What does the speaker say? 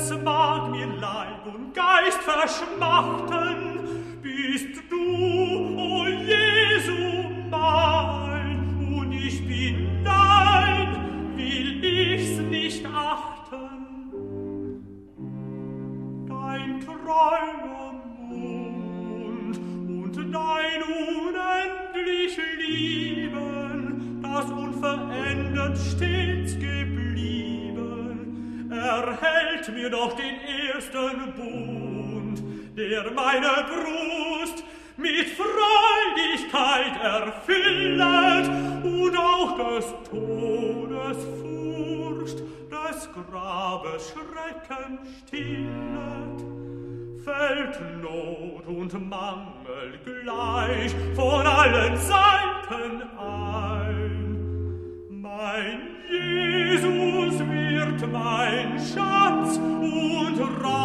es mag mir Leib und Geist verschmachten, bist du, o Jesu, mein, und ich bin dein, will ich's nicht achten. Dein treuer Mund und dein unendlich Lieben, das unverändert geblieben, erhält mir doch den ersten Bund, der meine Brust mit Freudigkeit erfüllet und auch des Todes Furcht, des Grabes Schrecken stillet. Fällt Not und Mangel gleich von allen Seiten ein. Mein Jesus, wird mein Schatz und Raum.